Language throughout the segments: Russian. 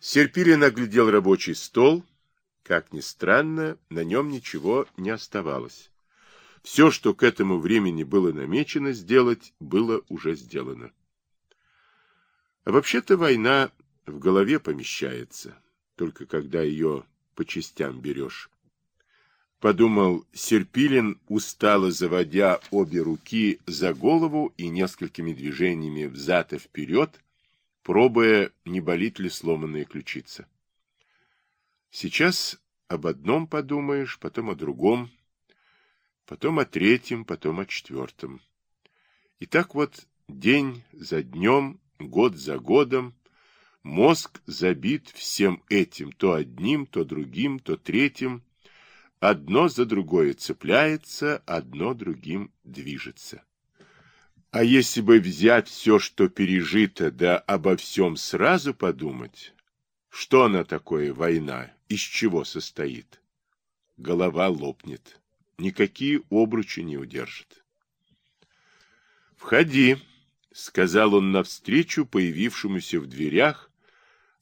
Серпилин оглядел рабочий стол. Как ни странно, на нем ничего не оставалось. Все, что к этому времени было намечено сделать, было уже сделано. А вообще-то война в голове помещается, только когда ее по частям берешь. Подумал Серпилин, устало заводя обе руки за голову и несколькими движениями взад и вперед, пробуя, не болит ли сломанная ключица. Сейчас об одном подумаешь, потом о другом, потом о третьем, потом о четвертом. И так вот день за днем, год за годом, мозг забит всем этим, то одним, то другим, то третьим, одно за другое цепляется, одно другим движется. А если бы взять все, что пережито, да обо всем сразу подумать, что она такое война, из чего состоит? Голова лопнет, никакие обручи не удержат. «Входи», — сказал он навстречу появившемуся в дверях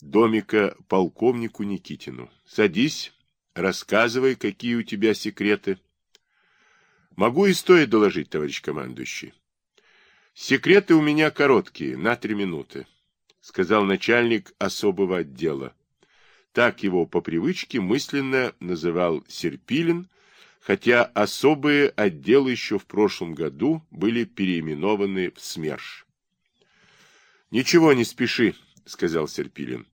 домика полковнику Никитину. «Садись, рассказывай, какие у тебя секреты». «Могу и стоит доложить, товарищ командующий». Секреты у меня короткие, на три минуты, сказал начальник особого отдела. Так его по привычке мысленно называл Серпилин, хотя особые отделы еще в прошлом году были переименованы в СМЕРШ. «Ничего не спеши», — сказал Серпилин.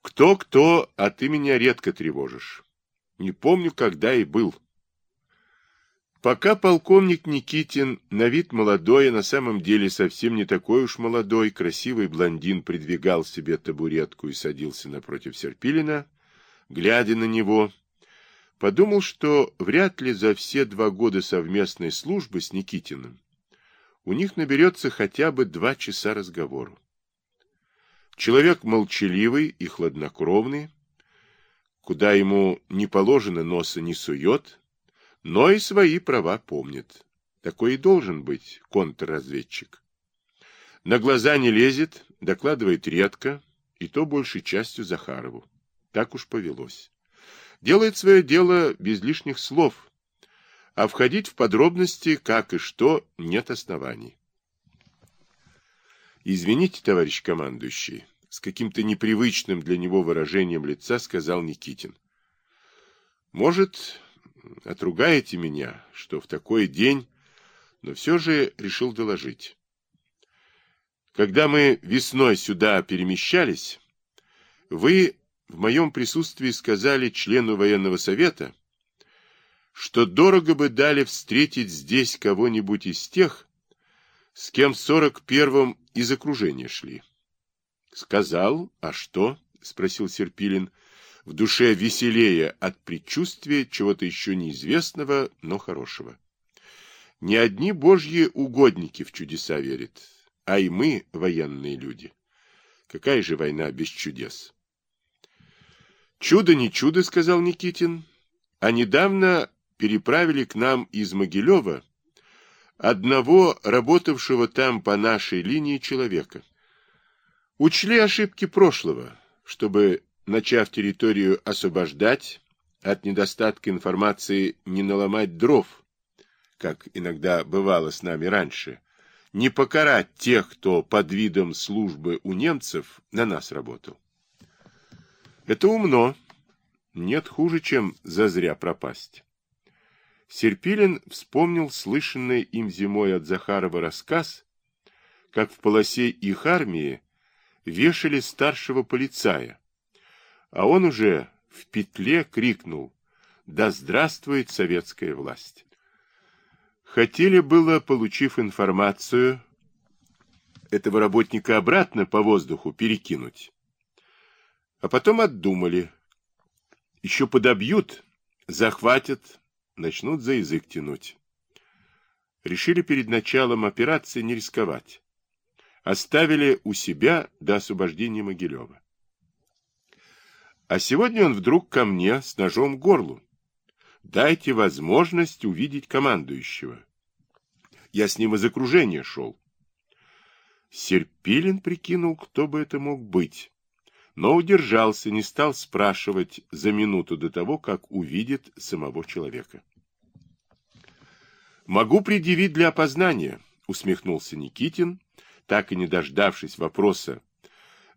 «Кто-кто, а ты меня редко тревожишь. Не помню, когда и был». Пока полковник Никитин, на вид молодой, а на самом деле совсем не такой уж молодой, красивый блондин придвигал себе табуретку и садился напротив Серпилина, глядя на него, подумал, что вряд ли за все два года совместной службы с Никитиным у них наберется хотя бы два часа разговору. Человек молчаливый и хладнокровный, куда ему не положено носа не сует, но и свои права помнит. Такой и должен быть контрразведчик. На глаза не лезет, докладывает редко, и то большей частью Захарову. Так уж повелось. Делает свое дело без лишних слов, а входить в подробности, как и что, нет оснований. «Извините, товарищ командующий», — с каким-то непривычным для него выражением лица сказал Никитин. «Может, отругаете меня, что в такой день, но все же решил доложить. Когда мы весной сюда перемещались, вы в моем присутствии сказали члену военного совета, что дорого бы дали встретить здесь кого-нибудь из тех, с кем в сорок первом из окружения шли. — Сказал, а что? — спросил Серпилин. — в душе веселее от предчувствия чего-то еще неизвестного, но хорошего. Не одни божьи угодники в чудеса верят, а и мы, военные люди. Какая же война без чудес? Чудо не чудо, сказал Никитин, а недавно переправили к нам из Могилева одного работавшего там по нашей линии человека. Учли ошибки прошлого, чтобы начав территорию освобождать, от недостатка информации не наломать дров, как иногда бывало с нами раньше, не покарать тех, кто под видом службы у немцев на нас работал. Это умно. Нет хуже, чем зазря пропасть. Серпилин вспомнил слышанный им зимой от Захарова рассказ, как в полосе их армии вешали старшего полицая, а он уже в петле крикнул «Да здравствует советская власть!». Хотели было, получив информацию, этого работника обратно по воздуху перекинуть. А потом отдумали. Еще подобьют, захватят, начнут за язык тянуть. Решили перед началом операции не рисковать. Оставили у себя до освобождения Могилева. А сегодня он вдруг ко мне с ножом к горлу. Дайте возможность увидеть командующего. Я с ним из окружения шел. Серпилин прикинул, кто бы это мог быть. но удержался, не стал спрашивать за минуту до того, как увидит самого человека. «Могу предъявить для опознания», — усмехнулся Никитин, так и не дождавшись вопроса.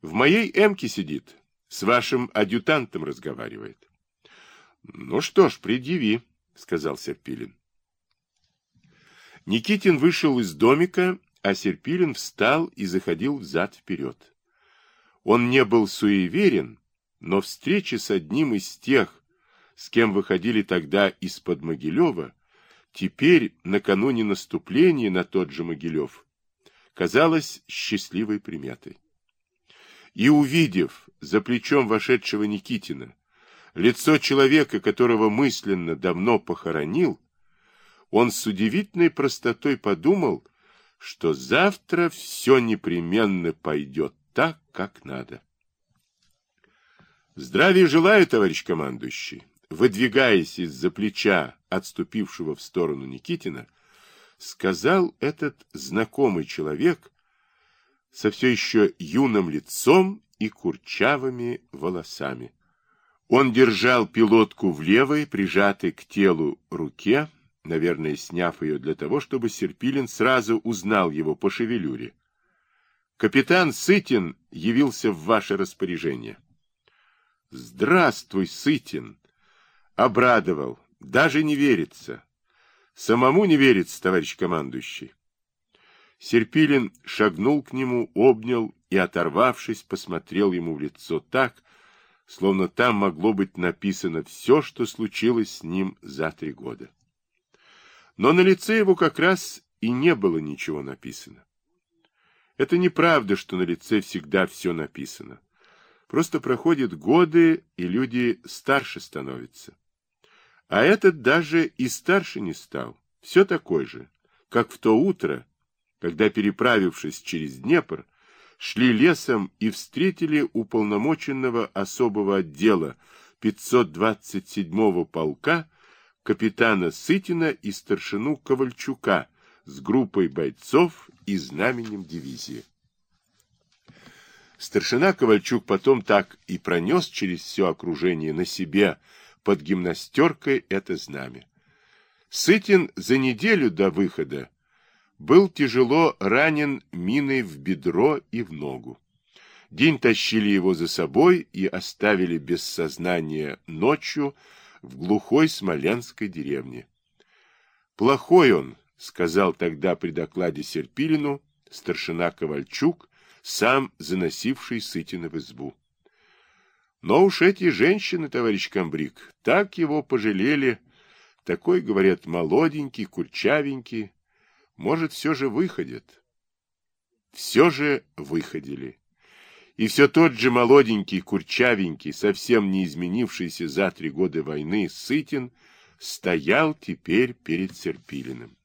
«В моей эмке сидит, с вашим адъютантом разговаривает». «Ну что ж, предъяви», — сказал Серпилин. Никитин вышел из домика, а Серпилин встал и заходил взад-вперед. Он не был суеверен, но встречи с одним из тех, с кем выходили тогда из-под Могилева, теперь, накануне наступления на тот же Могилев, казалось счастливой приметой. И увидев за плечом вошедшего Никитина лицо человека, которого мысленно давно похоронил, он с удивительной простотой подумал, что завтра все непременно пойдет так, как надо. Здравия желаю, товарищ командующий. Выдвигаясь из-за плеча отступившего в сторону Никитина, сказал этот знакомый человек со все еще юным лицом и курчавыми волосами. Он держал пилотку в левой, прижатой к телу руке, наверное, сняв ее для того, чтобы Серпилин сразу узнал его по шевелюре. Капитан Сытин явился в ваше распоряжение. Здравствуй, Сытин! Обрадовал. Даже не верится. Самому не верится, товарищ командующий. Серпилин шагнул к нему, обнял и, оторвавшись, посмотрел ему в лицо так, словно там могло быть написано все, что случилось с ним за три года. Но на лице его как раз и не было ничего написано. Это неправда, что на лице всегда все написано. Просто проходят годы, и люди старше становятся. А этот даже и старше не стал. Все такой же, как в то утро, когда, переправившись через Днепр, шли лесом и встретили уполномоченного особого отдела 527-го полка капитана Сытина и старшину Ковальчука, с группой бойцов и знаменем дивизии. Старшина Ковальчук потом так и пронес через все окружение на себе под гимнастеркой это знамя. Сытин за неделю до выхода был тяжело ранен миной в бедро и в ногу. День тащили его за собой и оставили без сознания ночью в глухой смоленской деревне. Плохой он, сказал тогда при докладе Серпилину старшина Ковальчук, сам заносивший Сытина в избу. Но уж эти женщины, товарищ комбриг, так его пожалели, такой, говорят, молоденький, курчавенький, может, все же выходят. Все же выходили. И все тот же молоденький, курчавенький, совсем не изменившийся за три года войны Сытин, стоял теперь перед Серпилиным.